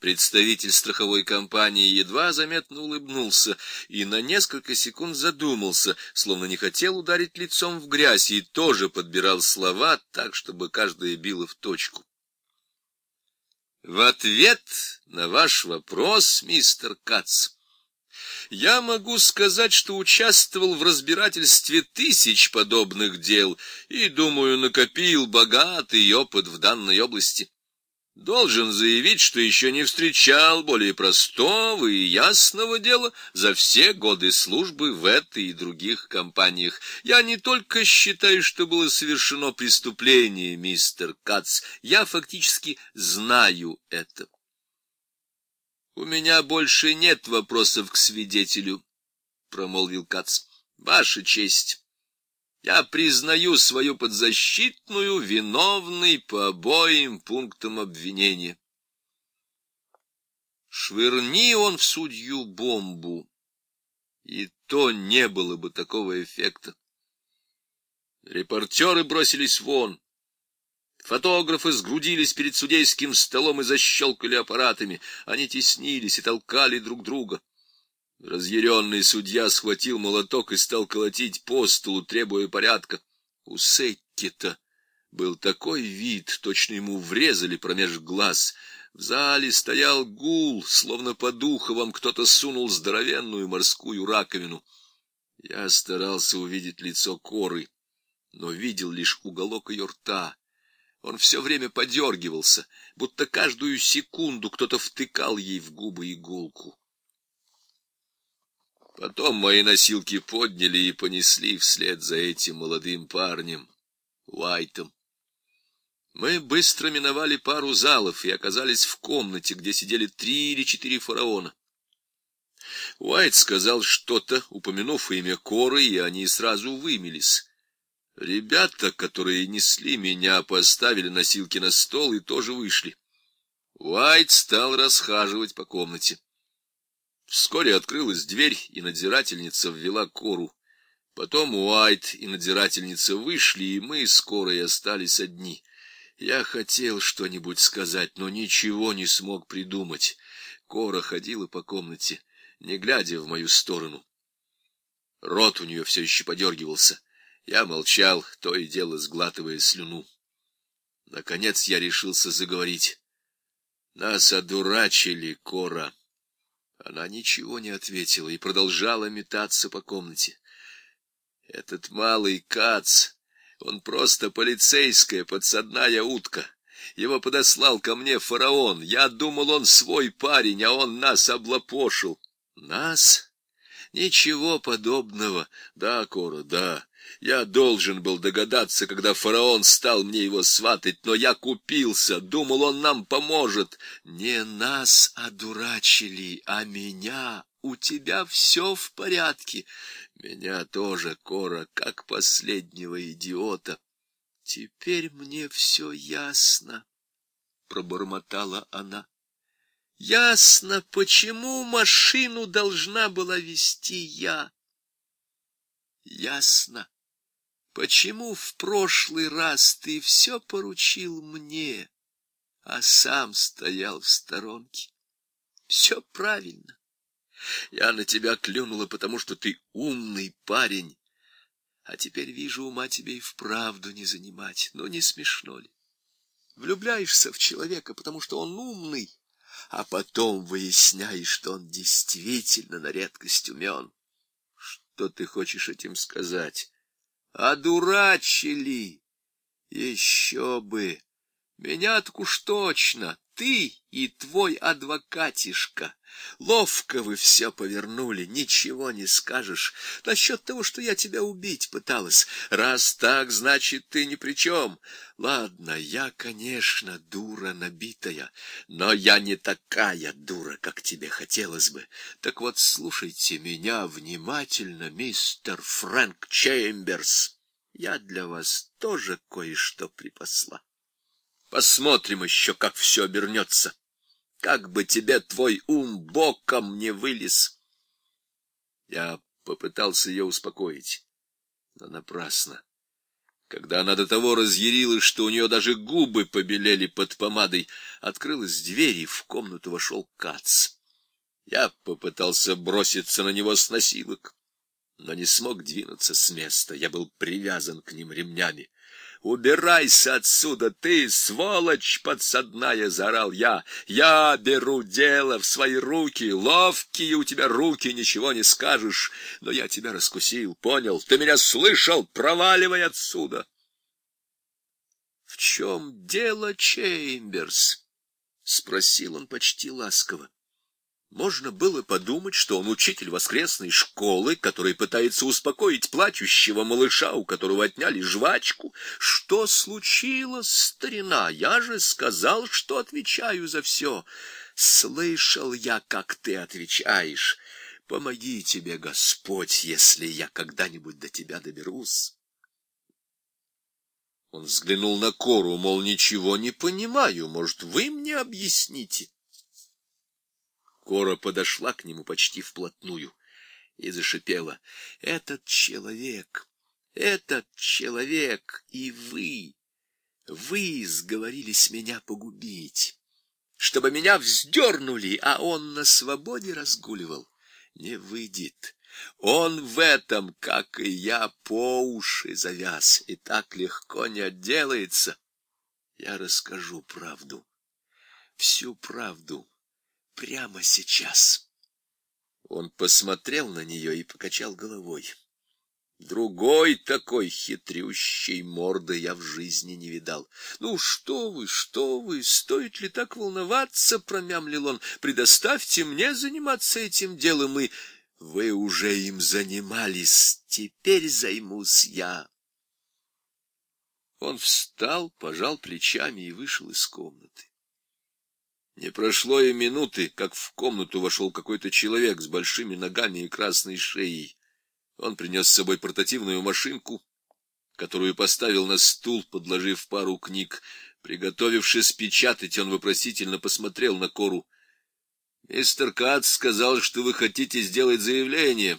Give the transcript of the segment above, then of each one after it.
Представитель страховой компании едва заметно улыбнулся и на несколько секунд задумался, словно не хотел ударить лицом в грязь, и тоже подбирал слова так, чтобы каждая била в точку. В ответ на ваш вопрос, мистер Кац, я могу сказать, что участвовал в разбирательстве тысяч подобных дел и, думаю, накопил богатый опыт в данной области. Должен заявить, что еще не встречал более простого и ясного дела за все годы службы в этой и других компаниях. Я не только считаю, что было совершено преступление, мистер Кац, я фактически знаю это. У меня больше нет вопросов к свидетелю, промолвил Кац. Ваша честь. Я признаю свою подзащитную виновной по обоим пунктам обвинения. Швырни он в судью бомбу, и то не было бы такого эффекта. Репортеры бросились вон. Фотографы сгрудились перед судейским столом и защелкали аппаратами. Они теснились и толкали друг друга. Разъяренный судья схватил молоток и стал колотить по столу, требуя порядка. У Секкета был такой вид, точно ему врезали промеж глаз. В зале стоял гул, словно по духовам кто-то сунул здоровенную морскую раковину. Я старался увидеть лицо Коры, но видел лишь уголок ее рта. Он все время подергивался, будто каждую секунду кто-то втыкал ей в губы иголку. Потом мои носилки подняли и понесли вслед за этим молодым парнем, Уайтом. Мы быстро миновали пару залов и оказались в комнате, где сидели три или четыре фараона. Уайт сказал что-то, упомянув имя Коры, и они сразу вымились. Ребята, которые несли меня, поставили носилки на стол и тоже вышли. Уайт стал расхаживать по комнате. Вскоре открылась дверь, и надзирательница ввела Кору. Потом Уайт и надзирательница вышли, и мы скоро и остались одни. Я хотел что-нибудь сказать, но ничего не смог придумать. Кора ходила по комнате, не глядя в мою сторону. Рот у нее все еще подергивался. Я молчал, то и дело сглатывая слюну. Наконец я решился заговорить. Нас одурачили, Кора. Она ничего не ответила и продолжала метаться по комнате. Этот малый Кац, он просто полицейская подсадная утка. Его подослал ко мне фараон. Я думал, он свой парень, а он нас облапошил. Нас? Ничего подобного. Да, Кора, да. Я должен был догадаться, когда фараон стал мне его сватать, но я купился, думал, он нам поможет. Не нас одурачили, а меня. У тебя все в порядке. Меня тоже, Кора, как последнего идиота. Теперь мне все ясно, — пробормотала она. Ясно, почему машину должна была вести я. Ясно. Почему в прошлый раз ты все поручил мне, а сам стоял в сторонке? Все правильно. Я на тебя клюнула, потому что ты умный парень. А теперь вижу, ума тебе и вправду не занимать. Ну, не смешно ли? Влюбляешься в человека, потому что он умный, а потом выясняешь, что он действительно на редкость умен. Что ты хочешь этим сказать? Одурачили! Еще бы! Меня так уж точно, ты и твой адвокатишка. Ловко вы все повернули, ничего не скажешь. Насчет того, что я тебя убить пыталась. Раз так, значит, ты ни при чем. Ладно, я, конечно, дура набитая, но я не такая дура, как тебе хотелось бы. Так вот, слушайте меня внимательно, мистер Фрэнк Чемберс. Я для вас тоже кое-что припасла. Посмотрим еще, как все обернется. Как бы тебе твой ум боком не вылез. Я попытался ее успокоить, но напрасно. Когда она до того разъярилась, что у нее даже губы побелели под помадой, открылась дверь, и в комнату вошел Кац. Я попытался броситься на него с носилок, но не смог двинуться с места. Я был привязан к ним ремнями. «Убирайся отсюда, ты, сволочь подсадная!» — заорал я. «Я беру дело в свои руки. Ловкие у тебя руки, ничего не скажешь. Но я тебя раскусил, понял? Ты меня слышал? Проваливай отсюда!» «В чем дело, Чеймберс?» — спросил он почти ласково. Можно было подумать, что он учитель воскресной школы, который пытается успокоить плачущего малыша, у которого отняли жвачку. Что случилось, старина? Я же сказал, что отвечаю за все. Слышал я, как ты отвечаешь. Помоги тебе, Господь, если я когда-нибудь до тебя доберусь. Он взглянул на Кору, мол, ничего не понимаю, может, вы мне объясните? Кора подошла к нему почти вплотную и зашипела. «Этот человек, этот человек и вы, вы сговорились меня погубить, чтобы меня вздернули, а он на свободе разгуливал. Не выйдет». Он в этом, как и я, по уши завяз, и так легко не отделается. Я расскажу правду, всю правду, прямо сейчас. Он посмотрел на нее и покачал головой. Другой такой хитрющей морды я в жизни не видал. Ну что вы, что вы, стоит ли так волноваться, промямлил он. Предоставьте мне заниматься этим делом, и вы уже им занимались, теперь займусь я. Он встал, пожал плечами и вышел из комнаты. Не прошло и минуты, как в комнату вошел какой-то человек с большими ногами и красной шеей. Он принес с собой портативную машинку, которую поставил на стул, подложив пару книг. Приготовившись печатать, он вопросительно посмотрел на Кору. — Мистер Кац сказал, что вы хотите сделать заявление.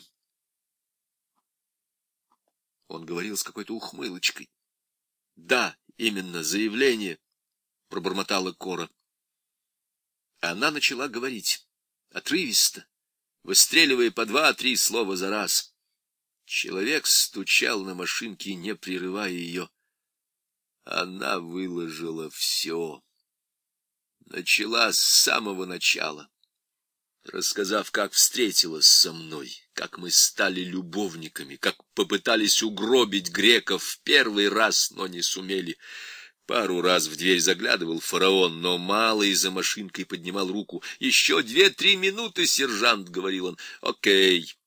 Он говорил с какой-то ухмылочкой. — Да, именно, заявление, — пробормотала Кора. Она начала говорить, отрывисто, выстреливая по два-три слова за раз. Человек стучал на машинке, не прерывая ее. Она выложила все. Начала с самого начала, рассказав, как встретилась со мной, как мы стали любовниками, как попытались угробить греков в первый раз, но не сумели. Пару раз в дверь заглядывал фараон, но малый за машинкой поднимал руку. «Еще две-три минуты, сержант!» — говорил он. «Окей».